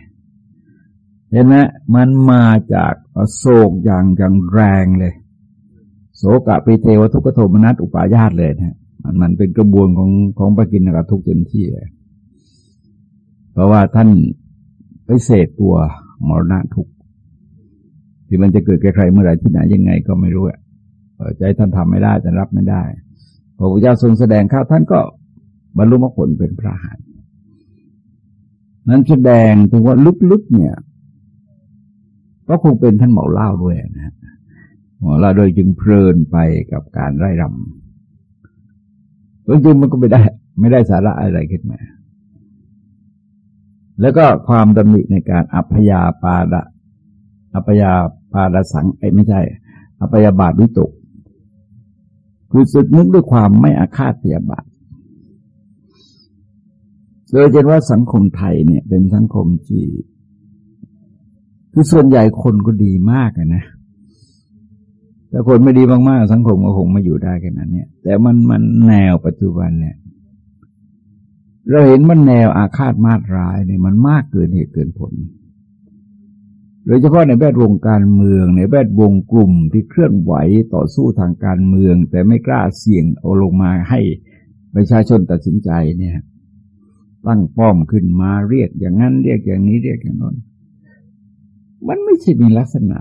เห็นไหมมันมาจากโศกอย่างอย่างแรงเลย โศกะปิเทวทุกขโทมนัสอุปาญาตเลยนะมันมันเป็นกระบวนของของปกินกับทุกเต็มที่เลยเพราะว่าท่านไปเสพตัวมรณะทุกที่มันจะเกิดแก่ใครเมื่อไหร่ที่ไหนยังไงก็ไม่รู้อะใจท่านทำไม่ได้จะรับไม่ได้พระพุทธเจ้าทรงแสดงข้าวท่านก็บรรลุมรรคผลเป็นพระหันนั้นแสดงถึงว่าลึกๆเนี่ย ก็คงเป็นท่านหมอเล่าด้วยนะหมอเล่าโดยจึงเพลินไปกับการไร่รำจริงมันก็ไม่ได้ ไม่ได้สาระอะไรขึ้นมา แล้วก็ความดำริในการอัพยาปาดะอัพยาปาดสังไอ้ไม่ใช่อปยาบาทวิตกคือสึกนึกด้วยความไม่อาฆาตพยาบาทโดยเห็นว่าสังคมไทยเนี่ยเป็นสังคมที่ คือส่วนใหญ่คนก็ดีมากนะ แต่คนไม่ดีมากๆ สังคมก็คงไม่อยู่ได้กันนั้น เนี่ย แต่มันมันแนวปัจจุบันเนี่ย เราเห็นมันแนวอาฆาตมาตร้ายเนี่ยมันมากเกินเหตุเกินผล โดยเฉพาะในแวดวงการเมือง ในแวดวงกลุ่มที่เคลื่อนไหวต่อสู้ทางการเมือง แต่ไม่กล้าเสี่ยงเอาลงมาให้ประชาชนตัดสินใจเนี่ย ตั้งป้อมขึ้นมาเรียกอย่างนั้นเรียกอย่างนี้เรียกอย่างนั้น มันไม่ใช่มีลักษณะ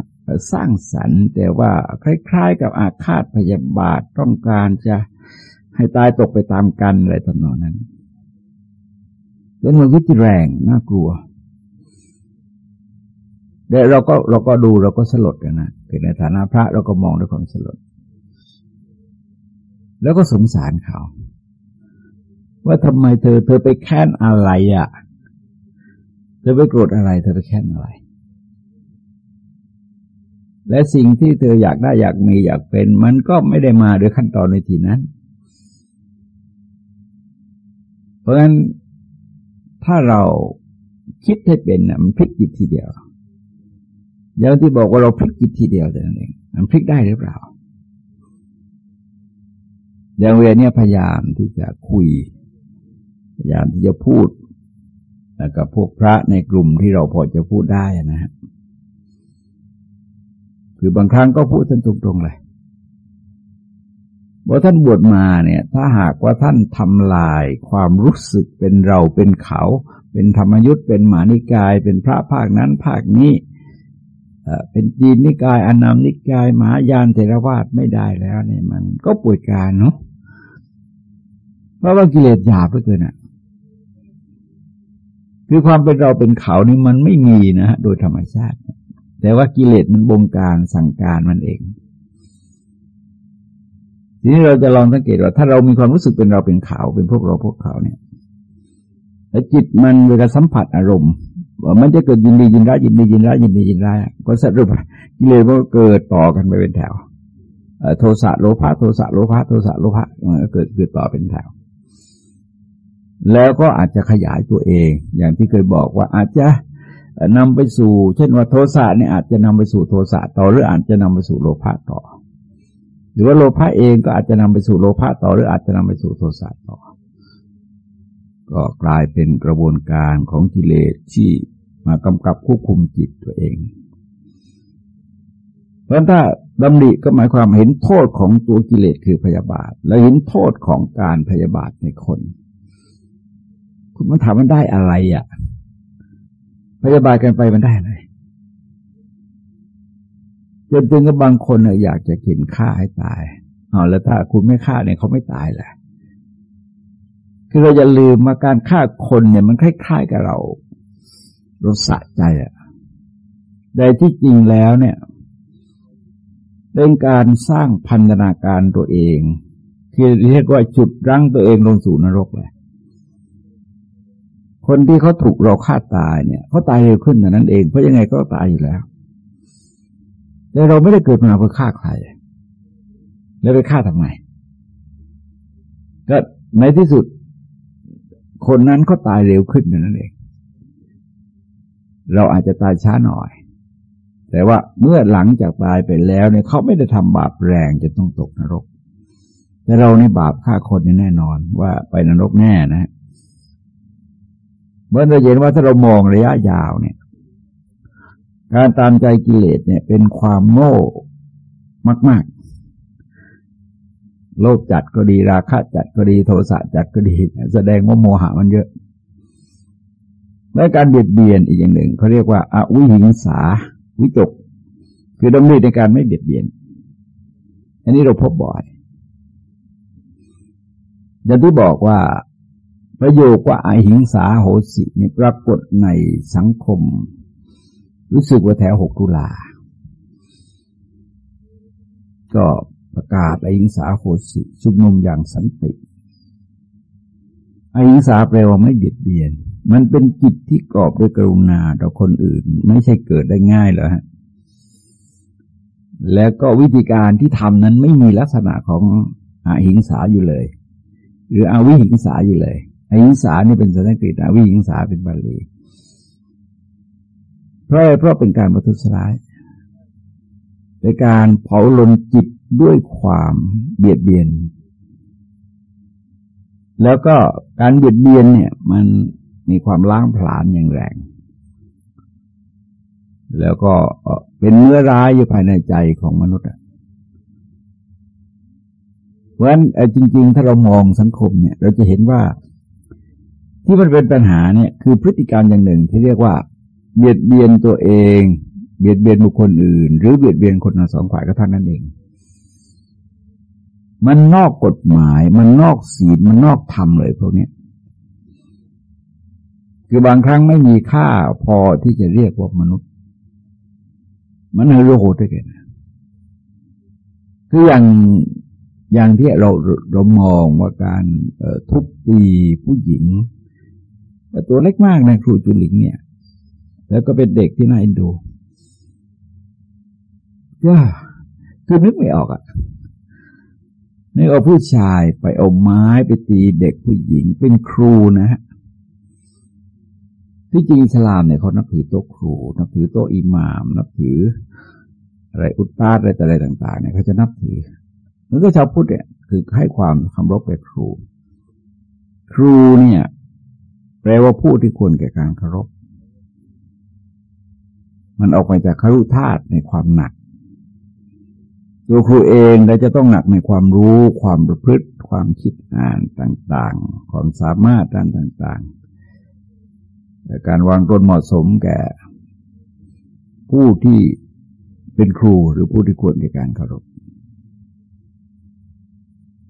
สร้างสรรค์ แต่ว่าคล้าย ๆ กับอาฆาตพยาบาทต้องการจะให้ตายตกไปตามกันอะไรตำนองนั้นเป็นมันวิธีแรงน่ากลัวแต่เราก็เราก็ดูเราก็สลดกันนะแต่ในฐานะพระเราก็มองด้วยความสลด แล้วก็สงสารเขา ว่าทำไมเธอ เธอไปแค้นอะไรอะ่ะ เธอไปโกรธอะไร เธอไปแค้นอะไร และสิ่งที่เธออยากได้อยากมีอยากเป็น มันก็ไม่ได้มาโดยขั้นตอนในทีนั้น เพราะฉะนั้นถ้าเราคิดให้เป็นนะมันพลิกจิตทีเดียวอย่างที่บอกว่าเราพลิกจิตทีเดียวแต่นั้นเองมันพลิกได้หรือเปล่า อย่างเวเนี่ยพยายามที่จะคุย พยายามที่จะพูดกับพวกพระในกลุ่มที่เราพอจะพูดได้นะฮะ คือบางครั้งก็พูดท่านตรงๆเลยว่าท่านบวชมาเนี่ย ถ้าหากว่าท่านทำลายความรู้สึกเป็นเราเป็นเขา เป็นธรรมยุทธ์เป็นหมานิกาย เป็นพระภาคนั้นภาคนี้เป็นจีนนิกายอนามนิกายมหายานเทรวาสไม่ได้แล้วเนี่ยมันก็ป่วยการเนาะเพราะว่ากิเลสหยาบเหลือเกินอะคือความเป็นเราเป็นเขานี่มันไม่มีนะฮะโดยธรรมชาติ แต่ว่ากิเลสมันบงการสั่งการมันเอง ทีนี้เราจะลองสังเกตว่า ถ้าเรามีความรู้สึกเป็นเราเป็นเขาเป็นพวกเราพวกเขาเนี่ยแล้วจิตมันเวลาสัมผัสอารมณ์ว่ามันจะเกิดยินดียินร้ายยินดียินร้ายยินดียินร้ายก็สรุปกิเลสมันก็เกิดต่อกันไปเป็นแถวโทสะโลภะโทสะโลภะโทสะโลภะมันก็เกิดเกิดต่อเป็นแถว แล้วก็อาจจะขยายตัวเอง อย่างที่เคยบอกว่าอาจจะ นำไปสู่ เช่นว่าโทสะเนี่ยอาจจะนำไปสู่โทสะต่อหรืออาจจะนำไปสู่โลภะต่อ หรือว่าโลภะเองก็อาจจะนำไปสู่โลภะต่อหรืออาจจะนำไปสู่โทสะต่อ ก็กลายเป็นกระบวนการของกิเลสที่มากำกับควบคุมจิตตัวเอง เพราะถ้าดำริก็หมายความเห็นโทษของตัวกิเลสคือพยาบาท แล้วเห็นโทษของการพยาบาทในคน คุณมันถามมันได้อะไรอะ่ะ พยาบาทกันไปมันได้เลยจนถึงกับบางคนเนี่ยอยากจะกินฆ่าให้ตายเอาแล้วถ้าคุณไม่ฆ่าเนี่ยเขาไม่ตายแหละคือเราอย่าลืมมาการฆ่าคนเนี่ย มันคล้ายๆกับเราเราสะใจอะแต่ที่จริงแล้วเนี่ย เป็นการสร้างพันธนาการตัวเองคือเรียกว่าจุดรั้งตัวเองลงสู่นรกเลย คนที่เขาถูกเราฆ่าตายเนี่ยเขาตายเร็วขึ้นแต่นั้นเอง เพราะยังไงก็ตายอยู่แล้ว แต่เราไม่ได้เกิดมาเพื่อฆ่าใคร แล้วไปฆ่าทำไม ก็ในที่สุด คนนั้นก็ตายเร็วขึ้นนั่นเอง เราอาจจะตายช้าหน่อย แต่ว่าเมื่อหลังจากตายไปแล้วเนี่ยเขาไม่ได้ทำบาปแรงจะต้องตกนรก แต่เราในบาปฆ่าคนนี่แน่นอนว่าไปนรกแน่นะ เมื่อเราเห็นว่าถ้าเรามองระยะยาวเนี่ย การตามใจกิเลสเนี่ย เป็นความโง่มาก ๆ โลภจัดก็ดีราคะจัดก็ดีโทสะจัดก็ดีแสดงว่าโมหะมันเยอะ และการเบียดเบียนอีกอย่างหนึ่งเขาเรียกว่าอาวิหิงสาวิจก คือดำริในการไม่เบียดเบียน อันนี้เราพบบ่อยอย่างที่บอกว่า ประโยคว่าอาหิงสาโหสินี่ปรากฏในสังคม รู้สึกว่าแถวหกตุลา ก็ประกาศอหิงสาโหสิชุมนุมอย่างสันติอหิงสาแปลว่าไม่เบียดเบียน มันเป็นจิตที่กอบด้วยกรุณาต่อคนอื่น ไม่ใช่เกิดได้ง่ายหรอฮะแล้วก็วิธีการที่ทำนั้นไม่มีลักษณะของอหิงสาอยู่เลย หรืออาวิหิงสาอยู่เลย อหิงสานี่เป็นสันสกฤตอวิหิงสาเป็นบาลีเพราะเพราะเป็นการประทุษร้ายเป็นการเผาลนจิตด้วยความเบียดเบียน แล้วก็การเบียดเบียนเนี่ย มันมีความล้างผลาญอย่างแรง แล้วก็เป็นเนื้อร้ายอยู่ภายในใจของมนุษย์เพราะฉะนั้นจริง ๆ ถ้าเรามองสังคมเนี่ย เราจะเห็นว่า ที่มันเป็นปัญหาเนี่ยคือพฤติกรรมอย่างหนึ่งที่เรียกว่า เบียดเบียนตัวเอง เบียดเบียนบุคคลอื่น หรือเบียดเบียนคนสองฝ่ายก็เท่านั้นเอง มันนอกกฎหมาย มันนอกศีลมันนอกธรรมเลยพวกนี้คือบางครั้งไม่มีค่าพอที่จะเรียกว่ามนุษย์ มันเรื่องโหดด้วยกันคืออย่างอย่างที่เราเรามองว่าการทุบตีผู้หญิง ตัวเล็กมากนะครูจุลิงเนี่ย แล้วก็เป็นเด็กที่น่าเอ็นดูก็คือนึกไม่ออกอะ่ะนึกเอาผู้ชายไปเอาไม้ไปตีเด็กผู้หญิงเป็นครูนะฮะที่จริงอิสลามเนี่ยเขานับถือโต๊ะครู นับถือโต๊ะอิหมาม นับถืออะไรอุตตาอะไรแต่อะไรต่าง ๆ เนี่ยเขาจะนับถือแล้วก็ชาวพุทธเนี่ยคือให้ความคำรบแก่ครู ครูเนี่ย แปลว่าผู้ที่ควรแก่การเคารพ มันออกไปจากคารุธาตุในความหนัก ตัวครูเองเราจะต้องหนักในความรู้ ความประพฤติ ความคิดอ่านต่างๆ ความสามารถด้านต่างๆแต่การวางตนเหมาะสมแก่ ผู้ที่เป็นครูหรือผู้ที่ควรในการเคารพ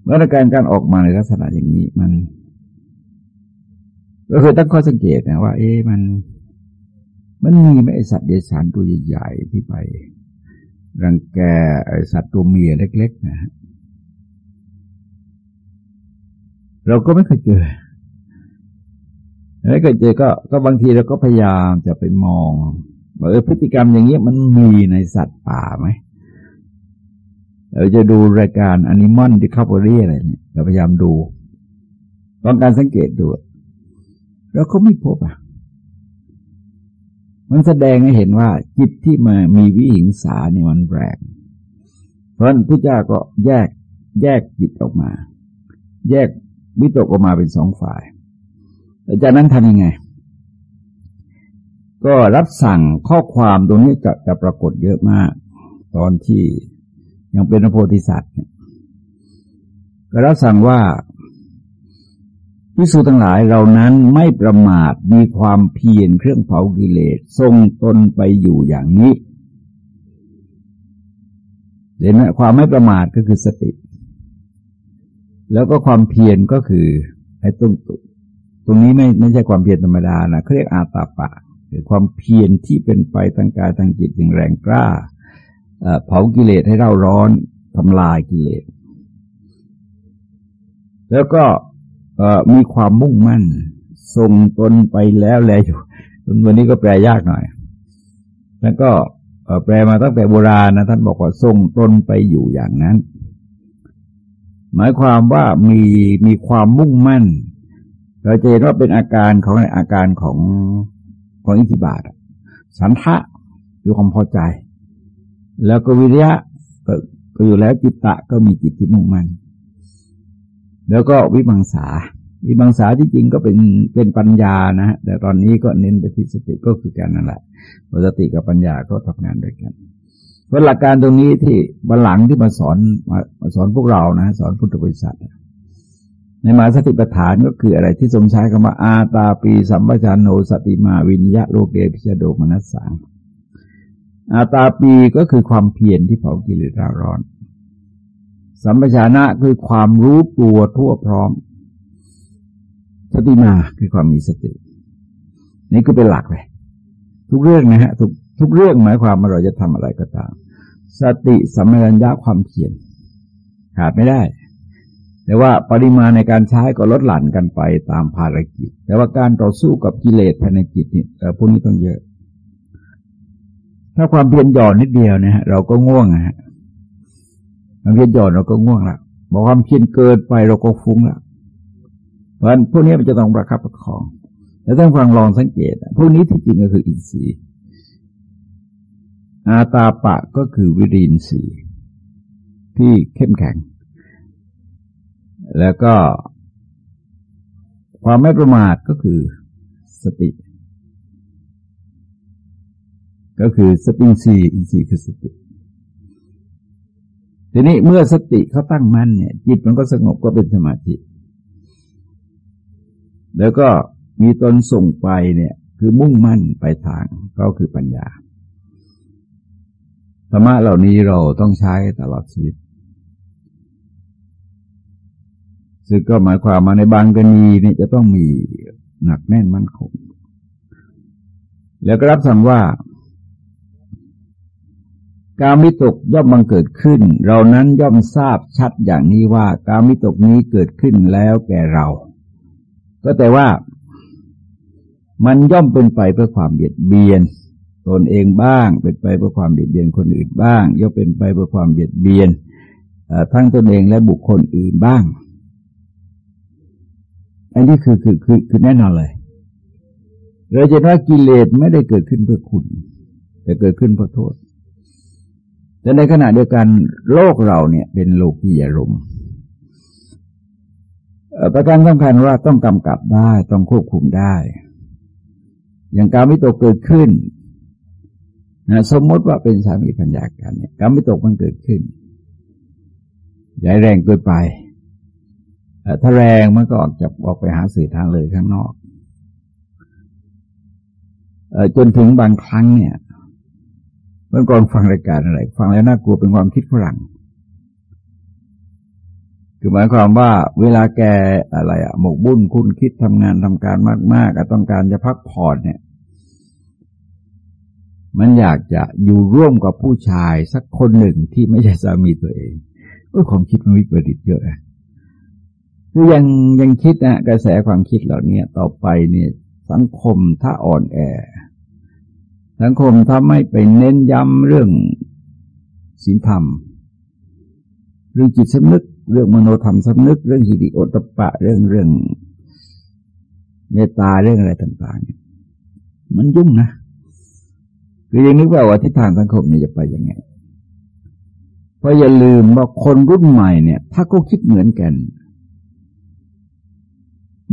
มาตรการการออกมาในลักษณะอย่างนี้มัน ก็เคยตั้งข้อสังเกตนะว่า เอ๊ะมัน มันมีไม่ไอสัตว์เดชานตัวใหญ่ๆที่ไป รังแกไอสัตว์ตัวเมียเล็ก ๆ นะฮะเราก็ไม่เคยเจอแล้วก็เจอก็ก็บางทีเราก็พยายามจะไปมองว่าพฤติกรรมอย่างเงี้ยมันมีในสัตว์ป่าไหมเราจะดูรายการอนิมอลที่เข้าไปเรียอะไรเนี่ยเราพยายามดู ต้องการสังเกตดู แล้วเขาไม่พบอะ มันแสดงให้เห็นว่า จิตที่มามีวิหิงสาเนี่ยมันแรงเพราะนั้นพระเจ้าก็แยกแยกจิตออกมา แยกวิตกออกมาเป็นสองฝ่ายจากนั้นทำยังไง ก็รับสั่งข้อความตรงนี้จะจะปรากฏเยอะมาก ตอนที่ยังเป็นพระโพธิสัตว์เนี่ยก็รับสั่งว่า พิสูจทั้งหลายเรานั้นไม่ประมาทมีความเพียรเครื่องเผากิเลสทรงตนไปอยู่อย่างนี้ เห็นไหมความไม่ประมาทก็คือสติ แล้วก็ความเพียรก็คือไอ้ตุ้งตรงนี้ไม่ไม่ใช่ความเพียรธรรมดานะเขาเรียกอาตาปะคือความเพียรที่เป็นไปทางกายทางจิตอย่างแรงกล้าเผากิเลสให้เราร้อนทำลายกิเลสแล้วก็ มีความมุ่งมั่นทรงตนไปแล้วแลอยู่วันนี้ก็แปลยากหน่อย แล้วก็แปลมาตั้งแต่โบราณนะท่านบอกว่าทรงตนไปอยู่อย่างนั้น หมายความว่ามีมีความมุ่งมั่น เราจะเห็นว่าเป็นอาการของอาการของของอิทธิบาทสันทะคือความพอใจ แล้วก็วิริยะก็อยู่แล้วจิตตะก็มีจิตที่มุ่งมั่น แล้วก็วิมังสา วิมังสาที่จริงก็เป็นเป็นปัญญานะฮะแต่ตอนนี้ก็เน้นไปที่สติก็คือการนั่นแหละสติกับปัญญาก็ทำงานด้วยกันเพราะหลักการตรงนี้ที่บัลลังที่มาสอนมาสอนพวกเรานะ สอนพุทธบริษัทในมาสติปัฏฐานก็คืออะไรที่ทรงใช้คำว่าอาตาปีสัมปชัญโนสติมาวินยะโลเกพิชโดมนัสสังอาตาปีก็คือความเพียรที่เผากิเลสาร้อน สัมปชานะคือความรู้ตัวทั่วพร้อม สติมาคือความมีสติ นี่คือเป็นหลักเลย ทุกเรื่องนะฮะทุกทุกเรื่องหมายความว่าเราจะทำอะไรก็ตาม สติสัมปชัญญะความเพียรขาดไม่ได้ แต่ว่าปริมาณในการใช้ก็ลดหลั่นกันไปตามภารกิจ แต่ว่าการต่อสู้กับกิเลสภายในจิตนี่พวกนี้ต้องเยอะ ถ้าความเพียรหย่อนนิดเดียวเนี่ยเราก็ง่วงอะฮะ มเพียรหย่อนเราก็ง่วงละบอกความเพียรเกินไปเราก็ฟุ้งละเพราะฉะนั้นพวกนี้มันจะต้องประคับประคอง แล้วต้องฟังลองสังเกต พวกนี้ที่จริงก็คืออินทรีย์ อาตาปะก็คือวิรินทรีย์ที่เข้มแข็ง แล้วก็ความไม่ประมาทก็คือสติ ก็คือสติสีอินทรีย์คือสติ ทีนี้เมื่อสติเขาตั้งมั่นเนี่ย จิตมันก็สงบก็เป็นสมาธิ แล้วก็มีตนส่งไปเนี่ย คือมุ่งมั่นไปทางก็คือปัญญาธรรมะเหล่านี้เราต้องใช้ตลอดชีวิต ซึ่งก็หมายความมาในบางกรณีเนี่ยจะต้องมีหนักแน่นมั่นคง แล้วก็รับสั่งว่า การมิตกย่อมบังเกิดขึ้น เรานั้นย่อมทราบชัดอย่างนี้ว่าการมิตกนี้เกิดขึ้นแล้วแก่เรา ก็แต่ว่า มันย่อมเป็นไปเพื่อความเบียดเบียน ตนเองบ้าง เป็นไปเพื่อความเบียดเบียนคนอื่นบ้าง ย่อมเป็นไปเพื่อความเบียดเบียนทั้งตนเองและบุคคลอื่นบ้าง อันนี้คือคือคือคือแน่นอนเลย เราจะว่ากิเลสไม่ได้เกิดขึ้นเพื่อคุณ แต่เกิดขึ้นเพราะโทษ แต่ในขณะเดียวกันโลกเราเนี่ยเป็นโลกียรมประการสำคัญว่าต้องกำกับได้ต้องควบคุมได้ อย่างการไม่ตกเกิดขึ้นนะสมมติว่าเป็นสามีพัญญากันเนี่ยการไม่ตกมันเกิดขึ้นใหญ่แรงเกินไปถ้าแรงมันก็ออกจากออกไปหาสื่อทางเลยข้างนอกจนถึงบางครั้งเนี่ย เมื่อก่อนฟังรายการอะไร ฟังแล้วน่ากลัวเป็นความคิดฝรั่ง คือหมายความว่าเวลาแกอะไรอะหมกบุญคุณคิดทำงานทำการมากๆต้องการจะพักผ่อนเนี่ย มันอยากจะอยู่ร่วมกับผู้ชายสักคนหนึ่งที่ไม่ใช่สามีตัวเองก็ความคิดมันวิปริตเยอะคือยังยังคิดนะกระแสความคิดเหล่านี้ต่อไปเนี่ยสังคมถ้าอ่อนแอ สังคมถ้าไม่ไปเน้นย้ำเรื่องศีลธรรม เรื่องจิตสำนึก เรื่องมโนธรรมสำนึก เรื่องหิริโอตปะ เรื่องเรื่องเมตตาเรื่องอะไรต่างๆ มันยุ่งนะคือยังนึกว่าว่าทิศทางสังคมนี้จะไปยังไง เพราะอย่าลืมว่าคนรุ่นใหม่เนี่ย ถ้าก็คิดเหมือนกัน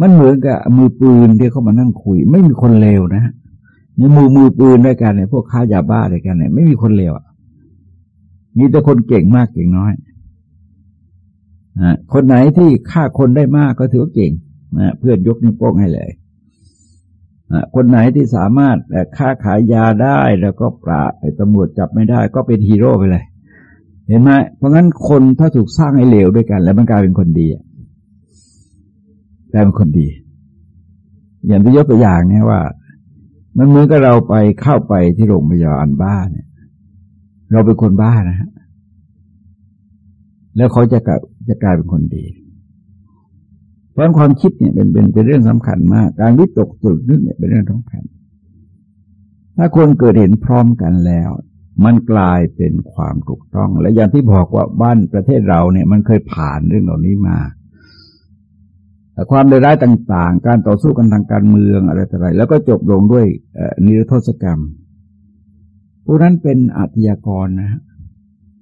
มันเหมือนกับมือปืนที่เขามานั่งคุย ไม่มีคนเลวนะ ในมือมือปืนด้วยกันเนี่ยพวกค้ายาบ้าด้วยกันเนี่ยไม่มีคนเลวอะมีแต่คนเก่งมากเก่งน้อยอคนไหนที่ฆ่าคนได้มากก็ถือว่าเก่งนะเพื่อนยกนิ้วโป้งให้เลยคนไหนที่สามารถฆ่าขายยาได้แล้วก็ปราบตำรวจจับไม่ได้ ก็เป็นฮีโร่ไปเลย เห็นไหมเพราะงั้นคนถ้าถูกสร้างให้เลวด้วยกัน แล้วมันกลายเป็นคนดีแต่เป็นคนดี อย่างที่ยกตัวอย่างเนี่ยว่า มันเหมือนกับเราไปเข้าไปที่โรงพยาบาลบ้าเนี่ย เราเป็นคนบ้านะฮะแล้วเขาจะกลายจะกลายเป็นคนดี เพราะความคิดเนี่ยเป็นเป็นเป็นเรื่องสำคัญมาก การวิตกตรึกนึกเนี่ยเป็นเรื่องสำคัญ ถ้าคนเกิดเห็นพร้อมกันแล้ว มันกลายเป็นความถูกต้อง และอย่างที่บอกว่าบ้านประเทศเราเนี่ย มันเคยผ่านเรื่องเหล่านี้มา ความเดือดร้ายต่างๆ การต่อสู้กันทางการเมืองอะไรต่ออะไรแล้วก็จบลงด้วยนิรโทษกรรมพวกนั้นเป็นอาชญากรนะฮะ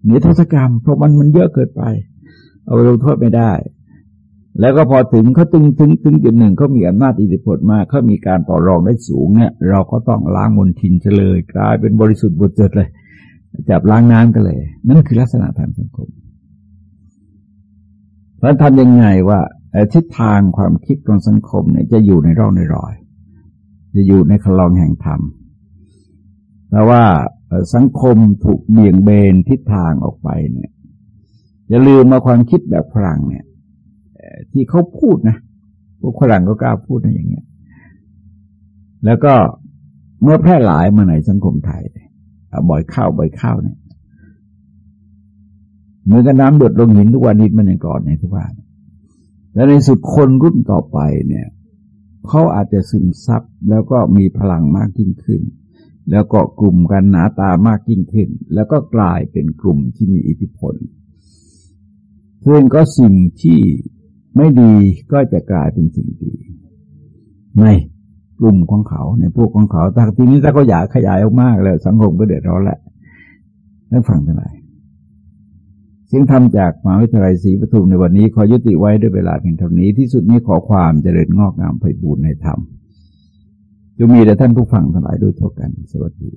นิรโทษกรรม เพราะมันมันเยอะเกินไป เอาไปลงโทษไม่ได้ แล้วก็พอถึงเขาถึงถึงถึงจุดหนึ่งเขามีอำนาจอิทธิพลมากเขามีการต่อรองได้สูงเนี่ยเราก็ต้องล้างมลทินเฉลย กลายเป็นบริสุทธิ์บุตรเจิดเลยจับล้างน้ำกันเลย นั่นคือลักษณะทางสังคมเพราะทำยังไงว่า ทิศทางความคิดของสังคมเนี่ยจะอยู่ในร่องในรอย จะอยู่ในคลองแห่งธรรมแต่ว่าสังคมถูกเบี่ยงเบนทิศทางออกไปเนี่ยอย่าลืมมาความคิดแบบฝรั่งเนี่ยที่เขาพูดนะพวกฝรั่งก็กล้าพูดนะอย่างเงี้ย แล้วก็เมื่อแพร่หลายมาในสังคมไทยบ่อยเข้าบ่อยเข้าเนี่ยเหมือนกับน้ำเดือดลงหินทุกวันนี้มันยังก่อนในทุกวัน และในสุดคนรุ่นต่อไปเนี่ยเขาอาจจะซึมซับแล้วก็มีพลังมากยิ่งขึ้น แล้วก็กลุ่มกันหนาตามากยิ่งขึ้น แล้วก็กลายเป็นกลุ่มที่มีอิทธิพลเพื่อนก็สิ่งที่ไม่ดีก็จะกลายเป็นสิ่งดีในกลุ่มของเขาในพวกของเขาแต่ทีนี้ถ้าเขาอยากขยายออกมากแล้วสังคมก็เดือดร้อนแหละนั่นฟังทั้งหลาย สิ่งธรรมจากมหาวิทยาลัยศรีปทุมในวันนี้ขอยุติไว้ด้วยเวลาเพียงเท่านี้ที่สุดนี้ขอความเจริญงอกงามไพบูรณ์ในธรรมจะมีแต่ท่านผู้ฟังทั้งหลายด้วยเท่ากัน สวัสดี